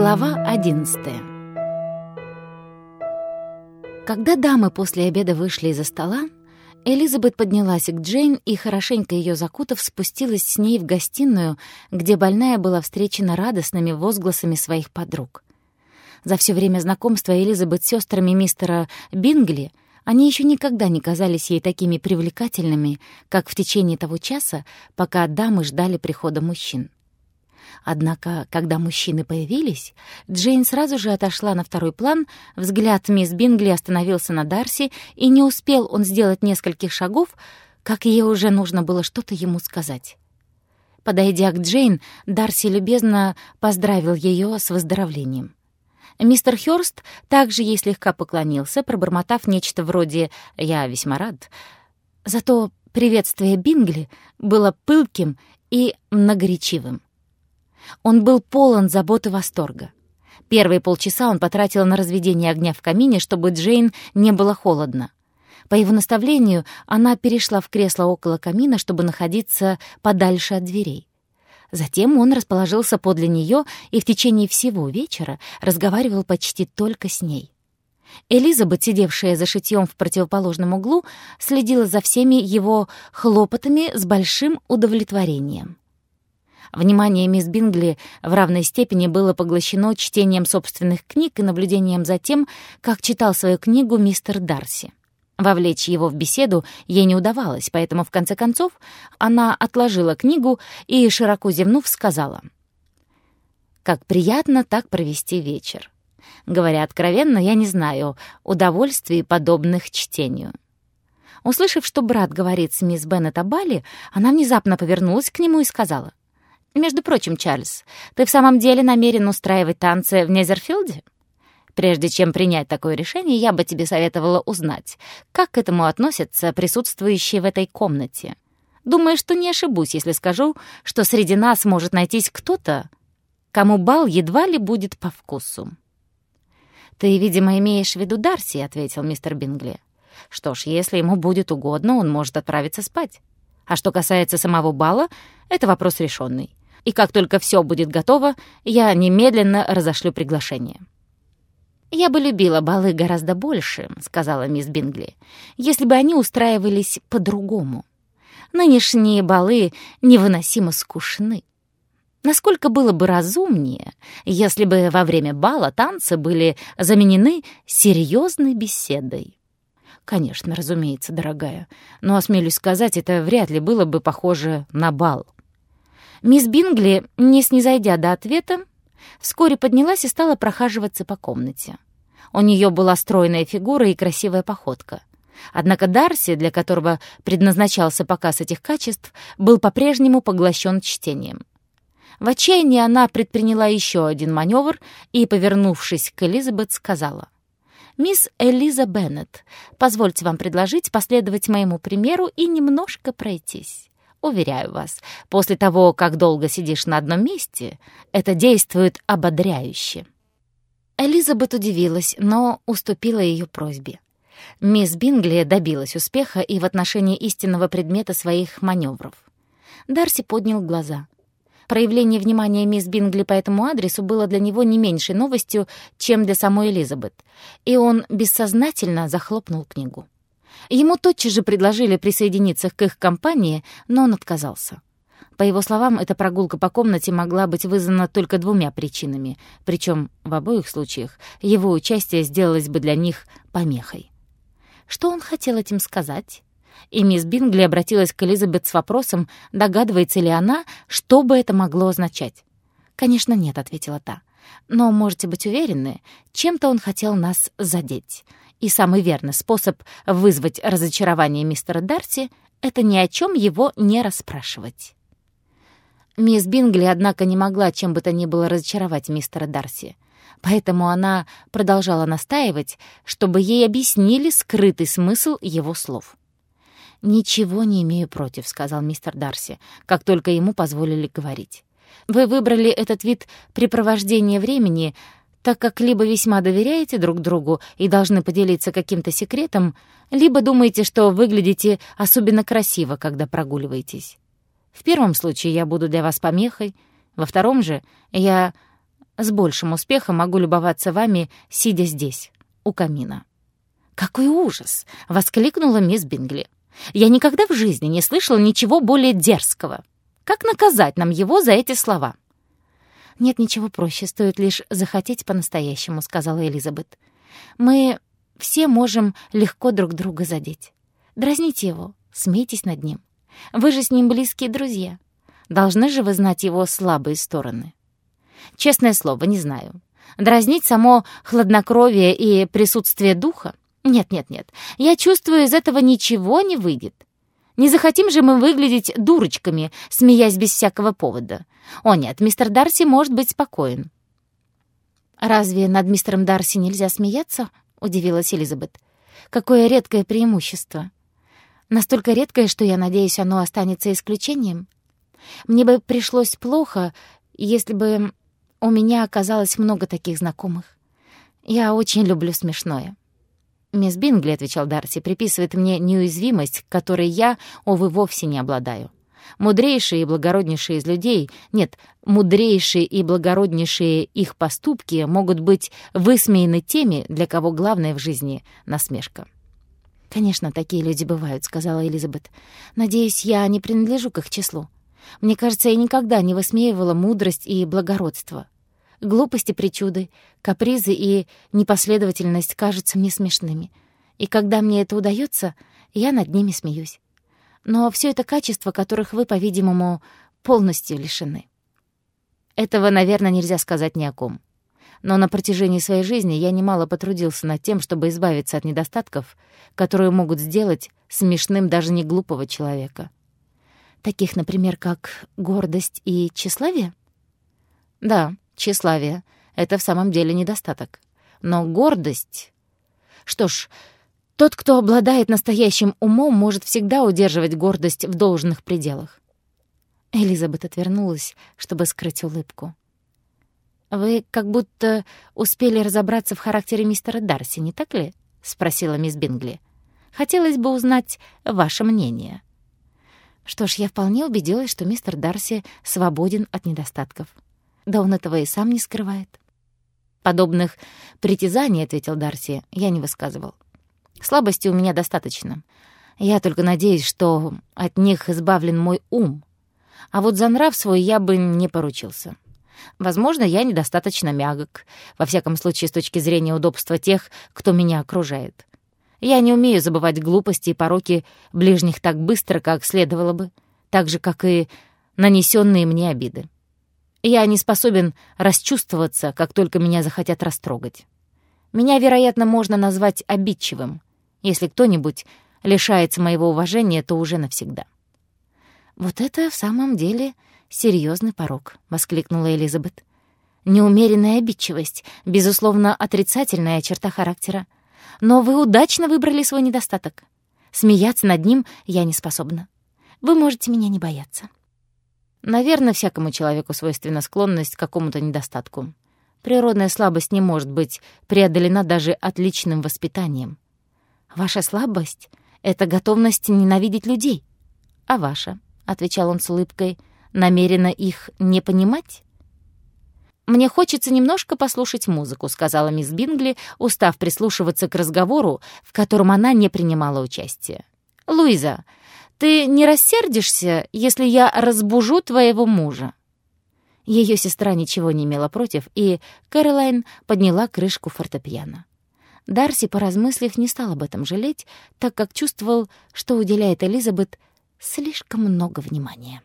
Глава одиннадцатая Когда дамы после обеда вышли из-за стола, Элизабет поднялась к Джейн и, хорошенько ее закутав, спустилась с ней в гостиную, где больная была встречена радостными возгласами своих подруг. За все время знакомства Элизабет с сестрами мистера Бингли они еще никогда не казались ей такими привлекательными, как в течение того часа, пока дамы ждали прихода мужчин. Однако, когда мужчины появились, Джейн сразу же отошла на второй план, взгляд мисс Бингли остановился на Дарси, и не успел он сделать нескольких шагов, как ей уже нужно было что-то ему сказать. Подойдя к Джейн, Дарси любезно поздравил ее с выздоровлением. Мистер Хёрст также ей слегка поклонился, пробормотав нечто вроде «я весьма рад». Зато приветствие Бингли было пылким и многоречивым. Он был полон забот и восторга. Первые полчаса он потратил на разведение огня в камине, чтобы Джейн не было холодно. По его наставлению она перешла в кресло около камина, чтобы находиться подальше от дверей. Затем он расположился подле нее и в течение всего вечера разговаривал почти только с ней. Элизабет, сидевшая за шитьем в противоположном углу, следила за всеми его хлопотами с большим удовлетворением. Внимание мисс Бингли в равной степени было поглощено чтением собственных книг и наблюдением за тем, как читал свою книгу мистер Дарси. Вовлечь его в беседу ей не удавалось, поэтому, в конце концов, она отложила книгу и, широко зевнув, сказала. «Как приятно так провести вечер. Говоря откровенно, я не знаю удовольствий, подобных чтению». Услышав, что брат говорит с мисс Беннет о Бали, она внезапно повернулась к нему и сказала. Между прочим, Чарльз, ты в самом деле намерен устраивать танцы в Незерфилде? Прежде чем принять такое решение, я бы тебе советовала узнать, как к этому относятся присутствующие в этой комнате. Думаю, что не ошибусь, если скажу, что среди нас может найтись кто-то, кому бал едва ли будет по вкусу. «Ты, видимо, имеешь в виду Дарси», — ответил мистер Бингли. «Что ж, если ему будет угодно, он может отправиться спать. А что касается самого бала, это вопрос решенный и как только все будет готово, я немедленно разошлю приглашение». «Я бы любила балы гораздо больше», — сказала мисс Бингли, «если бы они устраивались по-другому. Нынешние балы невыносимо скучны. Насколько было бы разумнее, если бы во время бала танцы были заменены серьезной беседой?» «Конечно, разумеется, дорогая, но, осмелюсь сказать, это вряд ли было бы похоже на бал». Мисс Бингли, не снизойдя до ответа, вскоре поднялась и стала прохаживаться по комнате. У нее была стройная фигура и красивая походка. Однако Дарси, для которого предназначался показ этих качеств, был по-прежнему поглощен чтением. В отчаянии она предприняла еще один маневр и, повернувшись к Элизабет, сказала — «Мисс Элиза Беннет, позвольте вам предложить последовать моему примеру и немножко пройтись. Уверяю вас, после того, как долго сидишь на одном месте, это действует ободряюще». Элизабет удивилась, но уступила ее просьбе. Мисс Бингли добилась успеха и в отношении истинного предмета своих маневров. Дарси поднял глаза. Проявление внимания мисс Бингли по этому адресу было для него не меньшей новостью, чем для самой Элизабет, и он бессознательно захлопнул книгу. Ему тотчас же предложили присоединиться к их компании, но он отказался. По его словам, эта прогулка по комнате могла быть вызвана только двумя причинами, причем в обоих случаях его участие сделалось бы для них помехой. Что он хотел этим сказать? И мисс Бингли обратилась к Элизабет с вопросом, догадывается ли она, что бы это могло означать. «Конечно, нет», — ответила та. «Но можете быть уверены, чем-то он хотел нас задеть. И самый верный способ вызвать разочарование мистера Дарси — это ни о чем его не расспрашивать. Мисс Бингли, однако, не могла чем бы то ни было разочаровать мистера Дарси. Поэтому она продолжала настаивать, чтобы ей объяснили скрытый смысл его слов. «Ничего не имею против», — сказал мистер Дарси, как только ему позволили говорить. «Вы выбрали этот вид препровождения времени, так как либо весьма доверяете друг другу и должны поделиться каким-то секретом, либо думаете, что выглядите особенно красиво, когда прогуливаетесь. В первом случае я буду для вас помехой, во втором же я с большим успехом могу любоваться вами, сидя здесь, у камина». «Какой ужас!» — воскликнула мисс Бингли. «Я никогда в жизни не слышала ничего более дерзкого. Как наказать нам его за эти слова?» «Нет ничего проще, стоит лишь захотеть по-настоящему», — сказала Элизабет. «Мы все можем легко друг друга задеть. Дразните его, смейтесь над ним. Вы же с ним близкие друзья. Должны же вы знать его слабые стороны». «Честное слово, не знаю. Дразнить само хладнокровие и присутствие духа? Нет-нет-нет, я чувствую, из этого ничего не выйдет. Не захотим же мы выглядеть дурочками, смеясь без всякого повода. О нет, мистер Дарси может быть спокоен». «Разве над мистером Дарси нельзя смеяться?» — удивилась Элизабет. «Какое редкое преимущество. Настолько редкое, что, я надеюсь, оно останется исключением. Мне бы пришлось плохо, если бы у меня оказалось много таких знакомых. Я очень люблю смешное». «Мисс Бингли», — отвечал Дарси, — «приписывает мне неуязвимость, которой я, увы, вовсе не обладаю. Мудрейшие и благороднейшие из людей, нет, мудрейшие и благороднейшие их поступки могут быть высмеяны теми, для кого главное в жизни — насмешка». «Конечно, такие люди бывают», — сказала Элизабет. «Надеюсь, я не принадлежу к их числу. Мне кажется, я никогда не высмеивала мудрость и благородство. Глупости, причуды, капризы и непоследовательность кажутся мне смешными. И когда мне это удается, я над ними смеюсь. Но все это качества, которых вы, по-видимому, полностью лишены. Этого, наверное, нельзя сказать ни о ком. Но на протяжении своей жизни я немало потрудился над тем, чтобы избавиться от недостатков, которые могут сделать смешным даже не глупого человека. Таких, например, как гордость и тщеславие? Да, Тщеславие — это в самом деле недостаток. Но гордость... Что ж, тот, кто обладает настоящим умом, может всегда удерживать гордость в должных пределах. Элизабет отвернулась, чтобы скрыть улыбку. «Вы как будто успели разобраться в характере мистера Дарси, не так ли?» — спросила мисс Бингли. «Хотелось бы узнать ваше мнение». Что ж, я вполне убедилась, что мистер Дарси свободен от недостатков. Да он этого и сам не скрывает. Подобных притязаний, — ответил Дарси, — я не высказывал. Слабости у меня достаточно. Я только надеюсь, что от них избавлен мой ум. А вот за нрав свой я бы не поручился. Возможно, я недостаточно мягок, во всяком случае с точки зрения удобства тех, кто меня окружает. Я не умею забывать глупости и пороки ближних так быстро, как следовало бы, так же, как и нанесенные мне обиды. Я не способен расчувствоваться, как только меня захотят растрогать. Меня, вероятно, можно назвать обидчивым. Если кто-нибудь лишается моего уважения, то уже навсегда. «Вот это в самом деле серьезный порог», — воскликнула Элизабет. «Неумеренная обидчивость, безусловно, отрицательная черта характера. Но вы удачно выбрали свой недостаток. Смеяться над ним я не способна. Вы можете меня не бояться». Наверное, всякому человеку свойственна склонность к какому-то недостатку. Природная слабость не может быть преодолена даже отличным воспитанием. Ваша слабость — это готовность ненавидеть людей. А ваша, — отвечал он с улыбкой, — намеренно их не понимать? «Мне хочется немножко послушать музыку», — сказала мисс Бингли, устав прислушиваться к разговору, в котором она не принимала участия. «Луиза, ты не рассердишься, если я разбужу твоего мужа?» Ее сестра ничего не имела против, и Кэролайн подняла крышку фортепиано. Дарси, поразмыслив, не стал об этом жалеть, так как чувствовал, что уделяет Элизабет слишком много внимания.